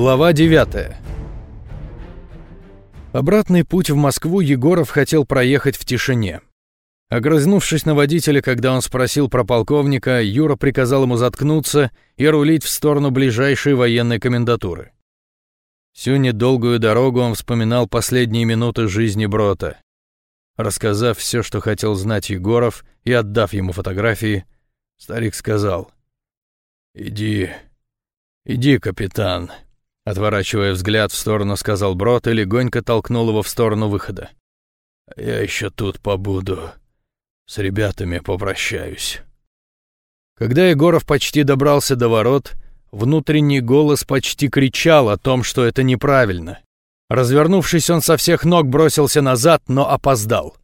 Глава 9 Обратный путь в Москву Егоров хотел проехать в тишине. Огрызнувшись на водителя, когда он спросил про полковника, Юра приказал ему заткнуться и рулить в сторону ближайшей военной комендатуры. Всю недолгую дорогу он вспоминал последние минуты жизни Брота. Рассказав все, что хотел знать Егоров, и отдав ему фотографии, старик сказал, «Иди, иди, капитан», отворачивая взгляд в сторону, сказал Брод и легонько толкнул его в сторону выхода. «Я еще тут побуду, с ребятами попрощаюсь». Когда Егоров почти добрался до ворот, внутренний голос почти кричал о том, что это неправильно. Развернувшись, он со всех ног бросился назад, но опоздал.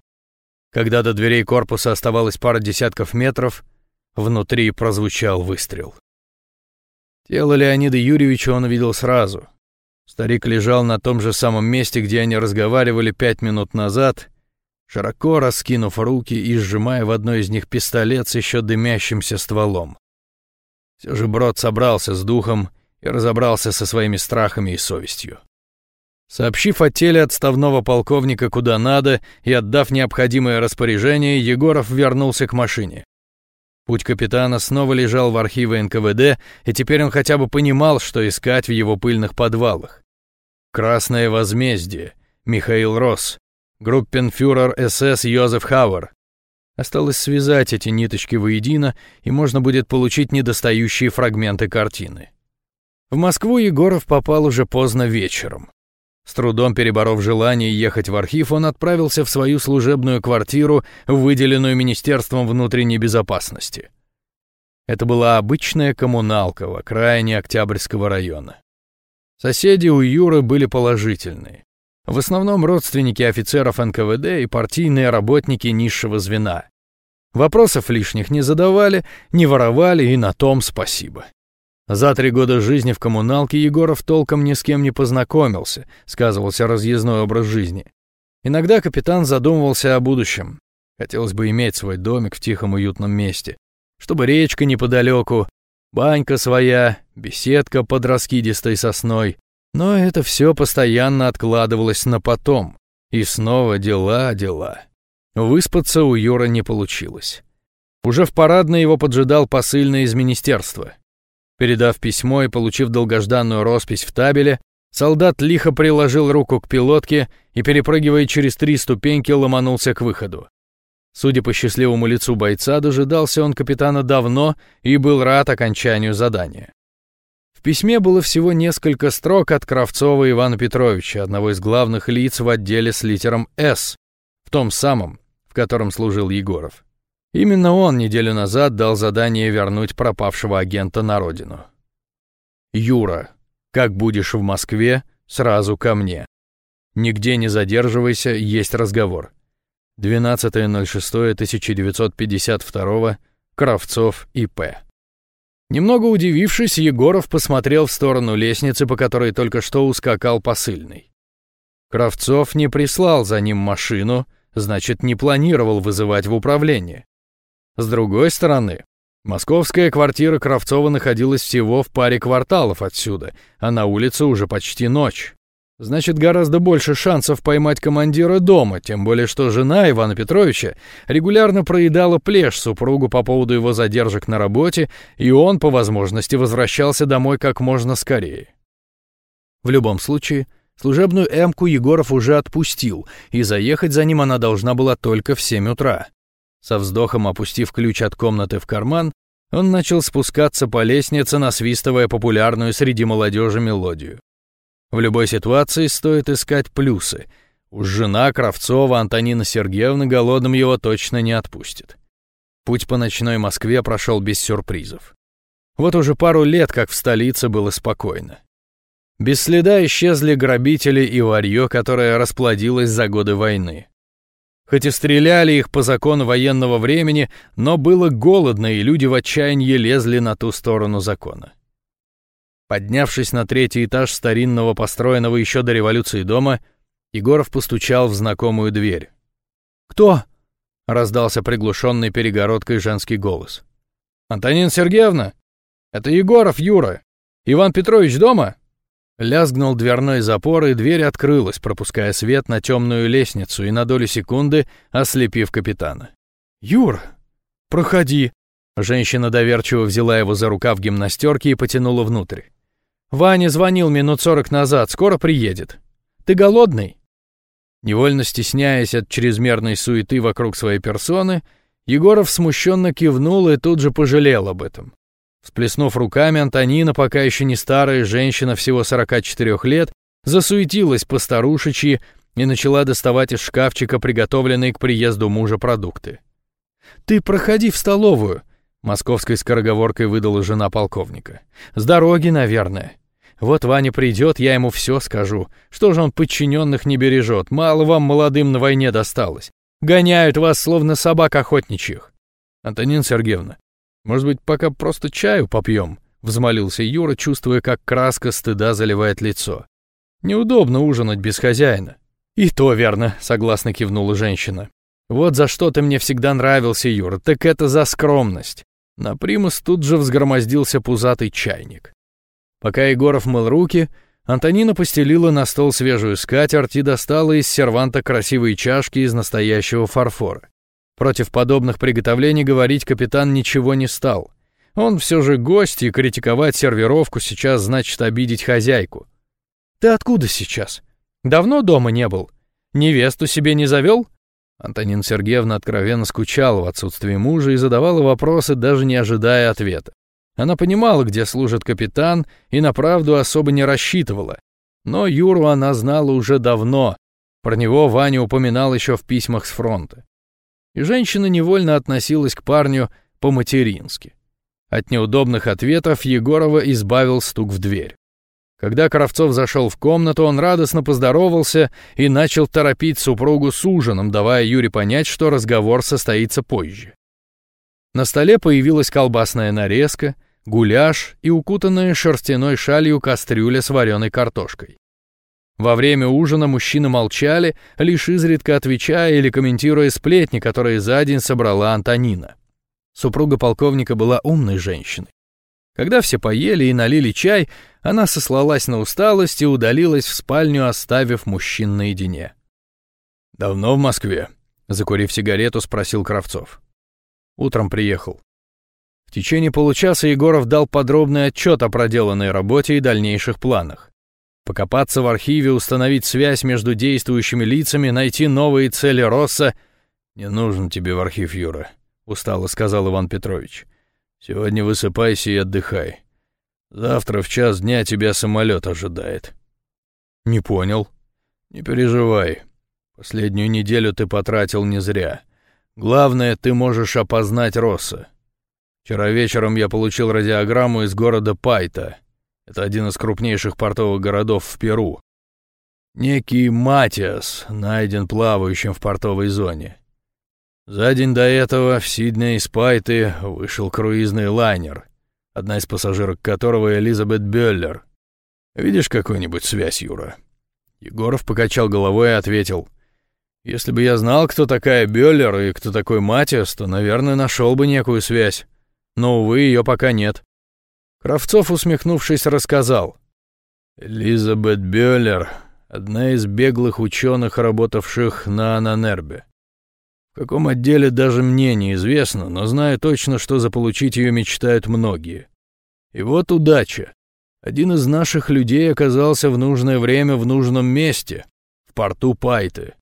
Когда до дверей корпуса оставалось пара десятков метров, внутри прозвучал выстрел. Тело Леонида Юрьевича он увидел сразу. Старик лежал на том же самом месте, где они разговаривали пять минут назад, широко раскинув руки и сжимая в одной из них пистолет с еще дымящимся стволом. Все же Брод собрался с духом и разобрался со своими страхами и совестью. Сообщив о теле отставного полковника куда надо и отдав необходимое распоряжение, Егоров вернулся к машине. Путь капитана снова лежал в архиве НКВД, и теперь он хотя бы понимал, что искать в его пыльных подвалах. «Красное возмездие», Михаил Росс, группенфюрер СС Йозеф Хауэр. Осталось связать эти ниточки воедино, и можно будет получить недостающие фрагменты картины. В Москву Егоров попал уже поздно вечером. С трудом переборов желание ехать в архив, он отправился в свою служебную квартиру, выделенную Министерством внутренней безопасности. Это была обычная коммуналка в окраине Октябрьского района. Соседи у Юры были положительные. В основном родственники офицеров НКВД и партийные работники низшего звена. Вопросов лишних не задавали, не воровали, и на том спасибо. За три года жизни в коммуналке Егоров толком ни с кем не познакомился, сказывался разъездной образ жизни. Иногда капитан задумывался о будущем. Хотелось бы иметь свой домик в тихом уютном месте, чтобы речка неподалеку, банька своя, беседка под раскидистой сосной. Но это все постоянно откладывалось на потом. И снова дела, дела. Выспаться у Юра не получилось. Уже в парадной его поджидал посыльный из министерства. Передав письмо и получив долгожданную роспись в табеле, солдат лихо приложил руку к пилотке и, перепрыгивая через три ступеньки, ломанулся к выходу. Судя по счастливому лицу бойца, дожидался он капитана давно и был рад окончанию задания. В письме было всего несколько строк от Кравцова Ивана Петровича, одного из главных лиц в отделе с литером «С», в том самом, в котором служил Егоров. Именно он неделю назад дал задание вернуть пропавшего агента на родину. «Юра, как будешь в Москве, сразу ко мне. Нигде не задерживайся, есть разговор. 12.06.1952, Кравцов, И.П. Немного удивившись, Егоров посмотрел в сторону лестницы, по которой только что ускакал посыльный. Кравцов не прислал за ним машину, значит, не планировал вызывать в управление. С другой стороны, московская квартира Кравцова находилась всего в паре кварталов отсюда, а на улице уже почти ночь. Значит, гораздо больше шансов поймать командира дома, тем более что жена Ивана Петровича регулярно проедала плешь супругу по поводу его задержек на работе, и он, по возможности, возвращался домой как можно скорее. В любом случае, служебную «Эмку» Егоров уже отпустил, и заехать за ним она должна была только в 7 утра. Со вздохом опустив ключ от комнаты в карман, он начал спускаться по лестнице, насвистывая популярную среди молодежи мелодию. В любой ситуации стоит искать плюсы. Уж жена Кравцова Антонина Сергеевна голодным его точно не отпустит. Путь по ночной Москве прошел без сюрпризов. Вот уже пару лет, как в столице было спокойно. Без следа исчезли грабители и варьё, которое расплодилось за годы войны. Хоть и стреляли их по закону военного времени, но было голодно, и люди в отчаянии лезли на ту сторону закона. Поднявшись на третий этаж старинного, построенного еще до революции дома, Егоров постучал в знакомую дверь. «Кто?» — раздался приглушенный перегородкой женский голос. «Антонина Сергеевна? Это Егоров Юра. Иван Петрович дома?» Лязгнул дверной запор, и дверь открылась, пропуская свет на темную лестницу и на долю секунды ослепив капитана. «Юр, проходи!» Женщина доверчиво взяла его за рукав гимнастерки и потянула внутрь. «Ваня звонил минут сорок назад, скоро приедет. Ты голодный?» Невольно стесняясь от чрезмерной суеты вокруг своей персоны, Егоров смущенно кивнул и тут же пожалел об этом. Всплеснув руками, Антонина, пока еще не старая женщина всего 44 лет, засуетилась по старушечьи и начала доставать из шкафчика приготовленные к приезду мужа продукты. «Ты проходи в столовую», — московской скороговоркой выдала жена полковника. «С дороги, наверное. Вот Ваня придет, я ему все скажу. Что же он подчиненных не бережет? Мало вам молодым на войне досталось. Гоняют вас, словно собак охотничьих». «Антонина Сергеевна, может быть, пока просто чаю попьем?» — взмолился Юра, чувствуя, как краска стыда заливает лицо. «Неудобно ужинать без хозяина». «И то верно», — согласно кивнула женщина. «Вот за что ты мне всегда нравился, Юра, так это за скромность». На примус тут же взгромоздился пузатый чайник. Пока Егоров мыл руки, Антонина постелила на стол свежую скатерть и достала из серванта красивые чашки из настоящего фарфора. Против подобных приготовлений говорить капитан ничего не стал. Он все же гость, и критиковать сервировку сейчас значит обидеть хозяйку. «Ты откуда сейчас? Давно дома не был? Невесту себе не завел?» Антонина Сергеевна откровенно скучала в отсутствии мужа и задавала вопросы, даже не ожидая ответа. Она понимала, где служит капитан, и на правду особо не рассчитывала. Но Юру она знала уже давно. Про него Ваня упоминал еще в письмах с фронта и женщина невольно относилась к парню по-матерински. От неудобных ответов Егорова избавил стук в дверь. Когда Кравцов зашел в комнату, он радостно поздоровался и начал торопить супругу с ужином, давая Юре понять, что разговор состоится позже. На столе появилась колбасная нарезка, гуляш и укутанная шерстяной шалью кастрюля с вареной картошкой. Во время ужина мужчины молчали, лишь изредка отвечая или комментируя сплетни, которые за день собрала Антонина. Супруга полковника была умной женщиной. Когда все поели и налили чай, она сослалась на усталость и удалилась в спальню, оставив мужчин наедине. «Давно в Москве?» — закурив сигарету, спросил Кравцов. Утром приехал. В течение получаса Егоров дал подробный отчет о проделанной работе и дальнейших планах. Покопаться в архиве, установить связь между действующими лицами, найти новые цели Росса. «Не нужен тебе в архив, Юра», — устало сказал Иван Петрович. «Сегодня высыпайся и отдыхай. Завтра в час дня тебя самолет ожидает». «Не понял». «Не переживай. Последнюю неделю ты потратил не зря. Главное, ты можешь опознать Росса. Вчера вечером я получил радиограмму из города Пайта. Это один из крупнейших портовых городов в Перу. Некий Матиас найден плавающим в портовой зоне. За день до этого в Сидней из Пайты вышел круизный лайнер, одна из пассажирок которого Элизабет Бёллер. Видишь какую-нибудь связь, Юра?» Егоров покачал головой и ответил. «Если бы я знал, кто такая Бёллер и кто такой Матиас, то, наверное, нашел бы некую связь. Но, увы, ее пока нет». Кравцов, усмехнувшись, рассказал. Элизабет Бёллер — одна из беглых ученых, работавших на Ананербе. В каком отделе даже мне неизвестно, но знаю точно, что заполучить ее мечтают многие. И вот удача. Один из наших людей оказался в нужное время в нужном месте, в порту Пайты.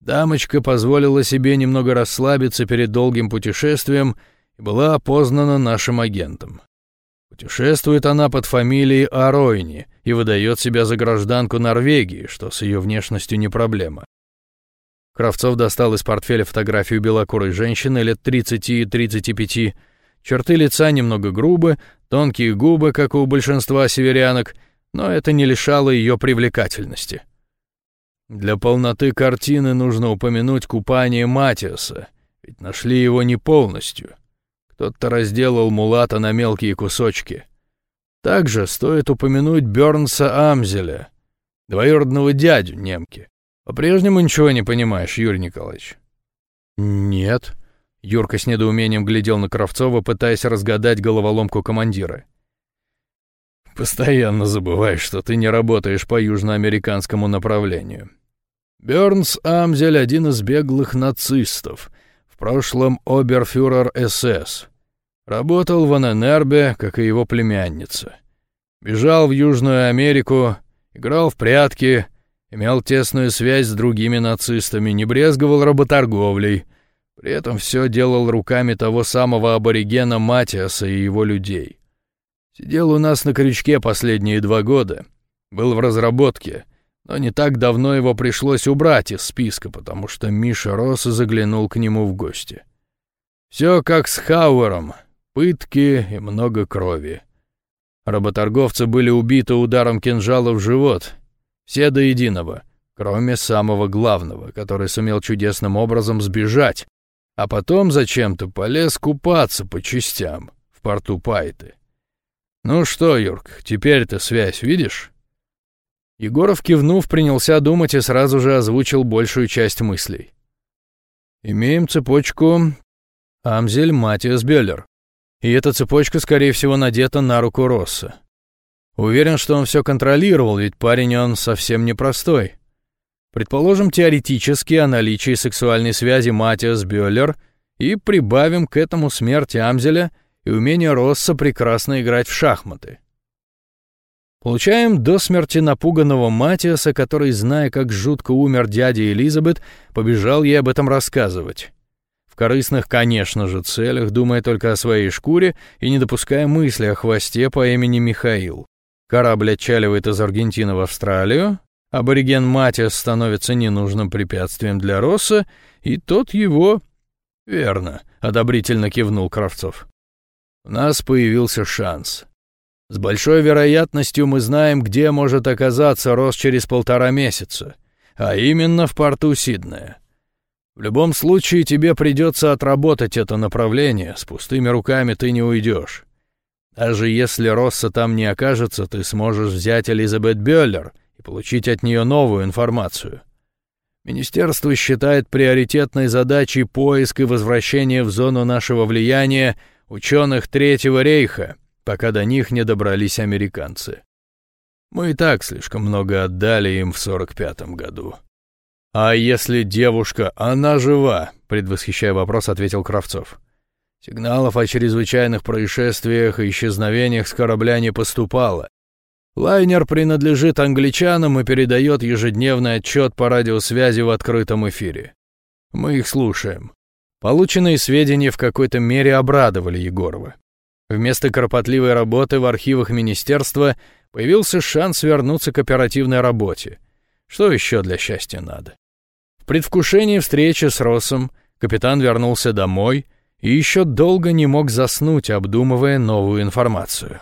Дамочка позволила себе немного расслабиться перед долгим путешествием и была опознана нашим агентом. Путешествует она под фамилией Аройни и выдает себя за гражданку Норвегии, что с ее внешностью не проблема. Кравцов достал из портфеля фотографию белокурой женщины лет 30-35, черты лица немного грубы, тонкие губы, как у большинства северянок, но это не лишало ее привлекательности. Для полноты картины нужно упомянуть купание Матиаса, ведь нашли его не полностью — кто-то разделал мулата на мелкие кусочки. Также стоит упомянуть Бёрнса Амзеля, двоюродного дядю немки. По-прежнему ничего не понимаешь, Юрий Николаевич? Нет. Юрка с недоумением глядел на Кравцова, пытаясь разгадать головоломку командира. Постоянно забываешь, что ты не работаешь по южноамериканскому направлению. Бёрнс Амзель — один из беглых нацистов, в прошлом оберфюрер СС. Работал в Аненербе, как и его племянница. Бежал в Южную Америку, играл в прятки, имел тесную связь с другими нацистами, не брезговал работорговлей, при этом все делал руками того самого аборигена Матиаса и его людей. Сидел у нас на крючке последние два года, был в разработке, но не так давно его пришлось убрать из списка, потому что Миша Росс заглянул к нему в гости. Все как с Хауэром, пытки и много крови. Работорговцы были убиты ударом кинжала в живот, все до единого, кроме самого главного, который сумел чудесным образом сбежать, а потом зачем-то полез купаться по частям в порту Пайты. «Ну что, Юрк, теперь ты связь видишь?» Егоров, кивнув, принялся думать и сразу же озвучил большую часть мыслей. «Имеем цепочку Амзель Матиас Беллер. И эта цепочка, скорее всего, надета на руку Росса. Уверен, что он все контролировал, ведь парень он совсем непростой. Предположим теоретически о наличии сексуальной связи Матиас Бюллер и прибавим к этому смерть Амзеля и умение Росса прекрасно играть в шахматы. Получаем до смерти напуганного Матиаса, который, зная, как жутко умер дядя Элизабет, побежал ей об этом рассказывать. В корыстных, конечно же, целях, думая только о своей шкуре и не допуская мысли о хвосте по имени Михаил. Корабль отчаливает из Аргентины в Австралию, абориген Матиас становится ненужным препятствием для Росса, и тот его... Верно, одобрительно кивнул Кравцов. У нас появился шанс. С большой вероятностью мы знаем, где может оказаться Росс через полтора месяца, а именно в порту Сиднея. В любом случае тебе придется отработать это направление, с пустыми руками ты не уйдешь. Даже если Росса там не окажется, ты сможешь взять Элизабет Бёллер и получить от нее новую информацию. Министерство считает приоритетной задачей поиск и возвращение в зону нашего влияния ученых Третьего рейха, пока до них не добрались американцы. Мы и так слишком много отдали им в 45-м году. «А если девушка, она жива?» — предвосхищая вопрос, ответил Кравцов. Сигналов о чрезвычайных происшествиях и исчезновениях с корабля не поступало. Лайнер принадлежит англичанам и передает ежедневный отчет по радиосвязи в открытом эфире. Мы их слушаем. Полученные сведения в какой-то мере обрадовали Егорова. Вместо кропотливой работы в архивах министерства появился шанс вернуться к оперативной работе. Что еще для счастья надо? В предвкушении встречи с Россом капитан вернулся домой — и еще долго не мог заснуть, обдумывая новую информацию.